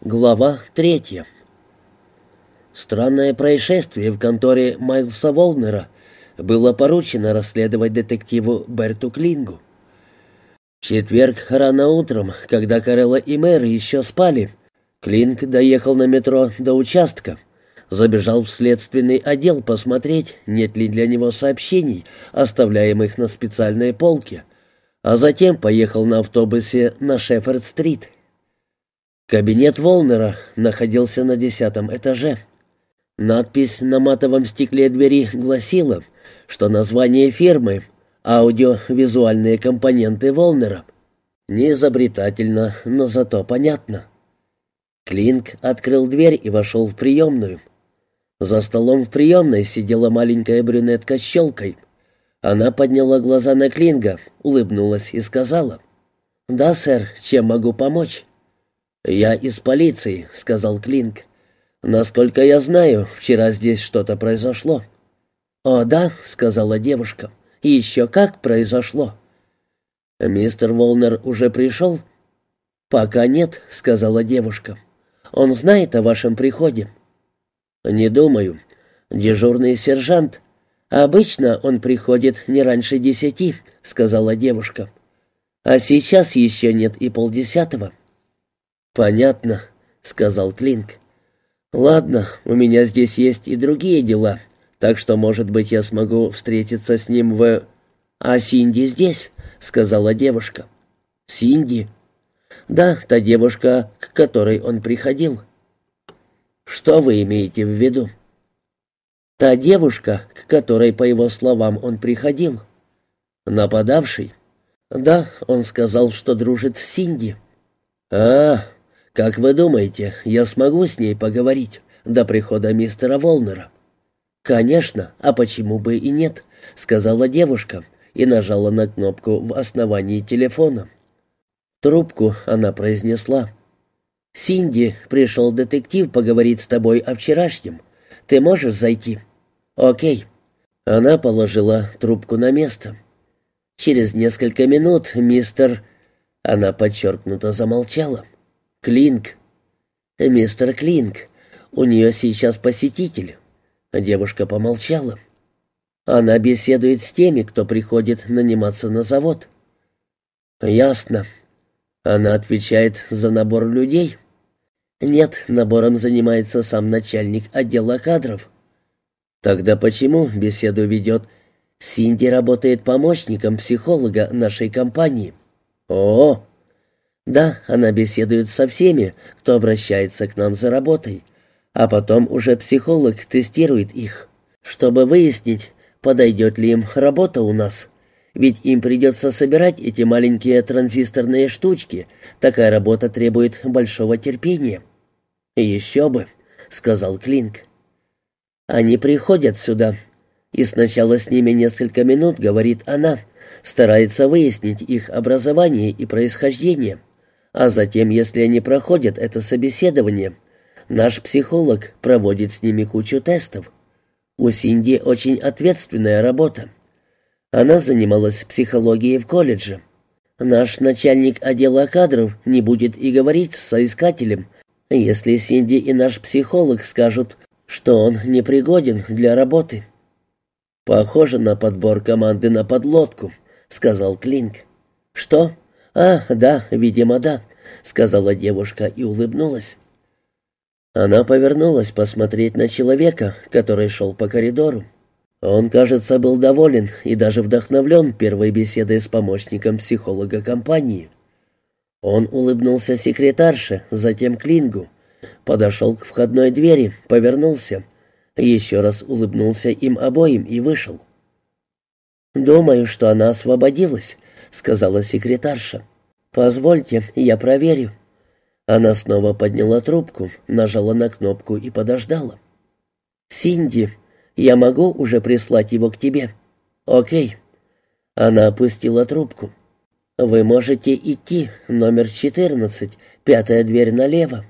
Глава третья. Странное происшествие в конторе Майлса Волнера было поручено расследовать детективу Берту Клингу. В четверг рано утром, когда Карелла и Мэр еще спали, Клинг доехал на метро до участка, забежал в следственный отдел посмотреть, нет ли для него сообщений, оставляемых на специальной полке, а затем поехал на автобусе на Шеффорд-стрит. Кабинет Волнера находился на десятом этаже. Надпись на матовом стекле двери гласила, что название фирмы «Аудиовизуальные компоненты Волнера». Не изобретательно, но зато понятно. Клинк открыл дверь и вошел в приемную. За столом в приемной сидела маленькая брюнетка с щелкой. Она подняла глаза на Клинга, улыбнулась и сказала, «Да, сэр, чем могу помочь?» «Я из полиции», — сказал Клинк. «Насколько я знаю, вчера здесь что-то произошло». «О, да», — сказала девушка. «Еще как произошло». «Мистер Волнер уже пришел?» «Пока нет», — сказала девушка. «Он знает о вашем приходе». «Не думаю. Дежурный сержант. Обычно он приходит не раньше десяти», — сказала девушка. «А сейчас еще нет и полдесятого». «Понятно», — сказал Клинк. «Ладно, у меня здесь есть и другие дела, так что, может быть, я смогу встретиться с ним в...» «А Синди здесь», — сказала девушка. «Синди?» «Да, та девушка, к которой он приходил». «Что вы имеете в виду?» «Та девушка, к которой, по его словам, он приходил». «Нападавший?» «Да, он сказал, что дружит с Синди». «А, «Как вы думаете, я смогу с ней поговорить до прихода мистера Волнера?» «Конечно, а почему бы и нет?» — сказала девушка и нажала на кнопку в основании телефона. Трубку она произнесла. «Синди, пришел детектив поговорить с тобой о вчерашнем. Ты можешь зайти?» «Окей». Она положила трубку на место. Через несколько минут мистер... Она подчеркнуто замолчала. Клинк. Мистер Клинк. У нее сейчас посетитель. Девушка помолчала. Она беседует с теми, кто приходит наниматься на завод. Ясно. Она отвечает за набор людей. Нет, набором занимается сам начальник отдела кадров. Тогда почему беседу ведет? Синди работает помощником психолога нашей компании. О, да, она беседует со всеми, кто обращается к нам за работой, а потом уже психолог тестирует их, чтобы выяснить, подойдет ли им работа у нас. Ведь им придется собирать эти маленькие транзисторные штучки. Такая работа требует большого терпения. «Еще бы», — сказал Клинк. «Они приходят сюда, и сначала с ними несколько минут, — говорит она, — старается выяснить их образование и происхождение. А затем, если они проходят это собеседование, наш психолог проводит с ними кучу тестов. У Синди очень ответственная работа. Она занималась психологией в колледже. Наш начальник отдела кадров не будет и говорить с соискателем, если Синди и наш психолог скажут, что он непригоден для работы. «Похоже на подбор команды на подлодку», — сказал Клинк. «Что?» «А, да, видимо, да», — сказала девушка и улыбнулась. Она повернулась посмотреть на человека, который шел по коридору. Он, кажется, был доволен и даже вдохновлен первой беседой с помощником психолога компании. Он улыбнулся секретарше, затем Клингу, подошел к входной двери, повернулся, еще раз улыбнулся им обоим и вышел. «Думаю, что она освободилась», — сказала секретарша. «Позвольте, я проверю». Она снова подняла трубку, нажала на кнопку и подождала. «Синди, я могу уже прислать его к тебе?» «Окей». Она опустила трубку. «Вы можете идти, номер 14, пятая дверь налево».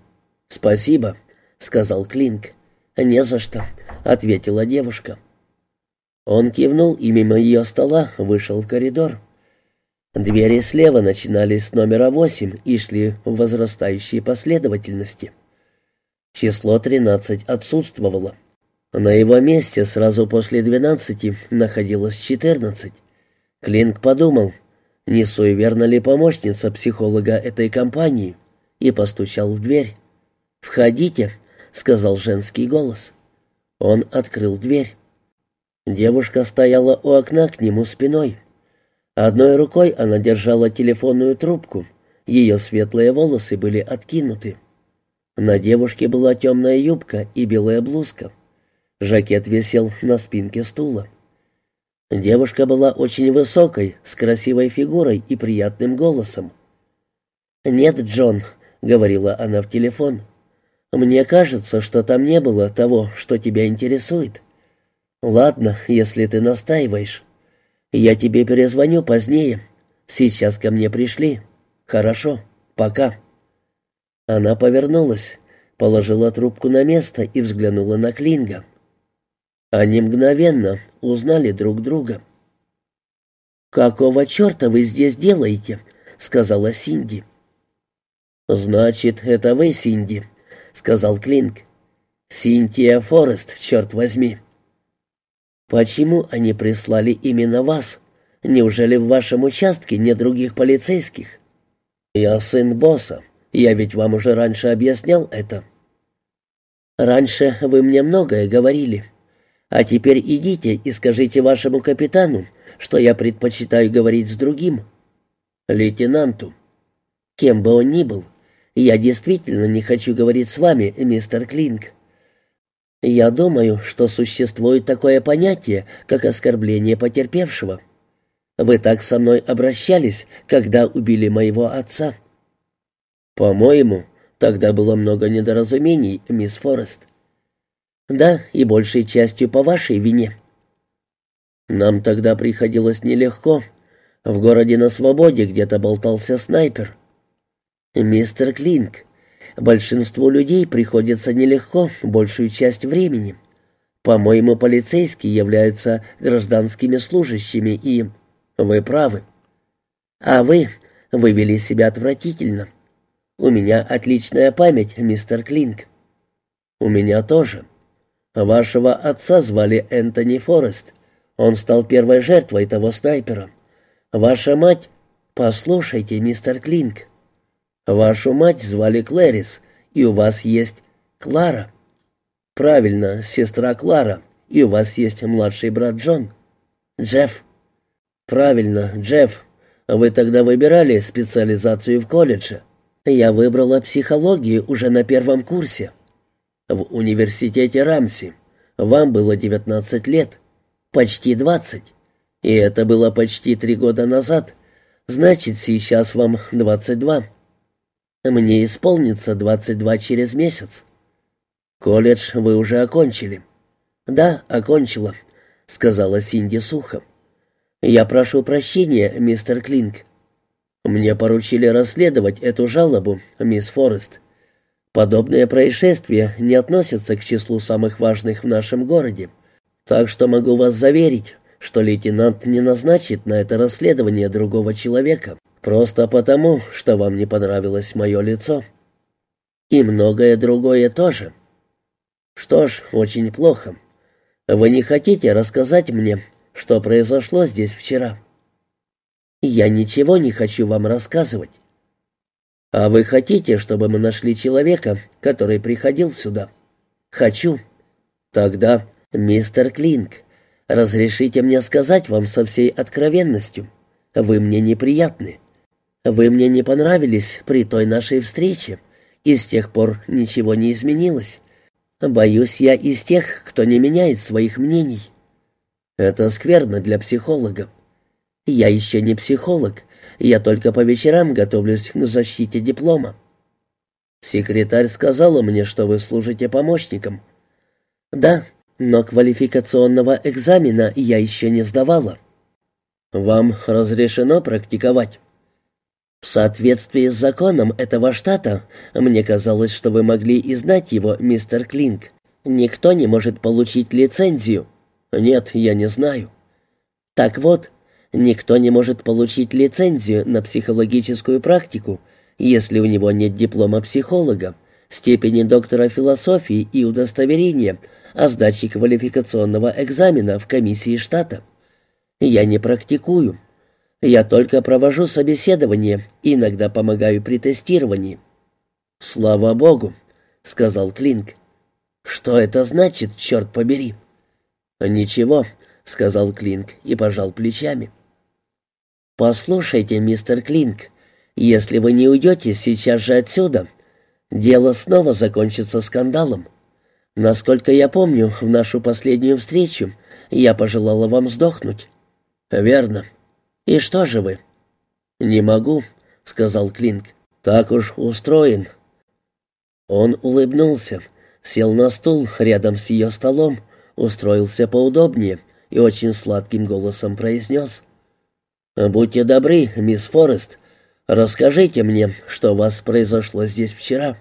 «Спасибо», — сказал Клинк. «Не за что», — ответила девушка. Он кивнул и мимо ее стола вышел в коридор. Двери слева начинались с номера восемь и шли в возрастающей последовательности. Число 13 отсутствовало. На его месте сразу после 12 находилось 14. Клинк подумал, не суеверна ли помощница психолога этой компании, и постучал в дверь. «Входите», — сказал женский голос. Он открыл дверь. Девушка стояла у окна к нему спиной. Одной рукой она держала телефонную трубку. Ее светлые волосы были откинуты. На девушке была темная юбка и белая блузка. Жакет висел на спинке стула. Девушка была очень высокой, с красивой фигурой и приятным голосом. «Нет, Джон», — говорила она в телефон, — «мне кажется, что там не было того, что тебя интересует. Ладно, если ты настаиваешь. Я тебе перезвоню позднее. Сейчас ко мне пришли. Хорошо, пока». Она повернулась, положила трубку на место и взглянула на Клинга. Они мгновенно узнали друг друга. «Какого черта вы здесь делаете?» — сказала Синди. «Значит, это вы, Синди», — сказал Клинг. «Синтия Форест, черт возьми». «Почему они прислали именно вас? Неужели в вашем участке нет других полицейских?» «Я сын босса. Я ведь вам уже раньше объяснял это». «Раньше вы мне многое говорили. А теперь идите и скажите вашему капитану, что я предпочитаю говорить с другим». «Лейтенанту». «Кем бы он ни был, я действительно не хочу говорить с вами, мистер Клинк. Я думаю, что существует такое понятие, как оскорбление потерпевшего. Вы так со мной обращались, когда убили моего отца». «По-моему, тогда было много недоразумений, мисс Форест». «Да, и большей частью по вашей вине». «Нам тогда приходилось нелегко. В городе на свободе где-то болтался снайпер». «Мистер Клинк, большинству людей приходится нелегко большую часть времени. По-моему, полицейские являются гражданскими служащими и...» «Вы правы». «А вы...» «Вы вели себя отвратительно. «У меня отличная память, мистер Клинк». «У меня тоже. Вашего отца звали Энтони Форест. Он стал первой жертвой того снайпера. Ваша мать...» «Послушайте, мистер Клинк. Вашу мать звали Клэрис, и у вас есть Клара». «Правильно, сестра Клара, и у вас есть младший брат Джон». «Джефф». «Правильно, Джефф. Вы тогда выбирали специализацию в колледже?» Я выбрала психологию уже на первом курсе. В университете Рамси. Вам было 19 лет. Почти 20. И это было почти три года назад. Значит, сейчас вам 22. Мне исполнится 22 через месяц. Колледж вы уже окончили. Да, окончила, сказала Синди сухо. Я прошу прощения, мистер Клинк. Мне поручили расследовать эту жалобу, мисс Форест. Подобные происшествия не относятся к числу самых важных в нашем городе. Так что могу вас заверить, что лейтенант не назначит на это расследование другого человека, просто потому, что вам не понравилось мое лицо. И многое другое тоже. Что ж, очень плохо. Вы не хотите рассказать мне, что произошло здесь вчера?» Я ничего не хочу вам рассказывать. А вы хотите, чтобы мы нашли человека, который приходил сюда? Хочу. Тогда, мистер Клинк, разрешите мне сказать вам со всей откровенностью. Вы мне неприятны. Вы мне не понравились при той нашей встрече, и с тех пор ничего не изменилось. Боюсь, я из тех, кто не меняет своих мнений. Это скверно для психолога. Я еще не психолог. Я только по вечерам готовлюсь к защите диплома. Секретарь сказала мне, что вы служите помощником. Да, но квалификационного экзамена я еще не сдавала. Вам разрешено практиковать? В соответствии с законом этого штата, мне казалось, что вы могли и знать его, мистер Клинк. Никто не может получить лицензию. Нет, я не знаю. Так вот, Никто не может получить лицензию на психологическую практику, если у него нет диплома психолога, степени доктора философии и удостоверения о сдаче квалификационного экзамена в комиссии штата. Я не практикую. Я только провожу собеседование иногда помогаю при тестировании. «Слава Богу», — сказал Клинк. «Что это значит, черт побери?» «Ничего», — сказал Клинк и пожал плечами. «Послушайте, мистер Клинк, если вы не уйдете сейчас же отсюда, дело снова закончится скандалом. Насколько я помню, в нашу последнюю встречу я пожелала вам сдохнуть». «Верно. И что же вы?» «Не могу», — сказал Клинк. «Так уж устроен». Он улыбнулся, сел на стул рядом с ее столом, устроился поудобнее и очень сладким голосом произнес. «Будьте добры, мисс Форест, Расскажите мне, что у вас произошло здесь вчера».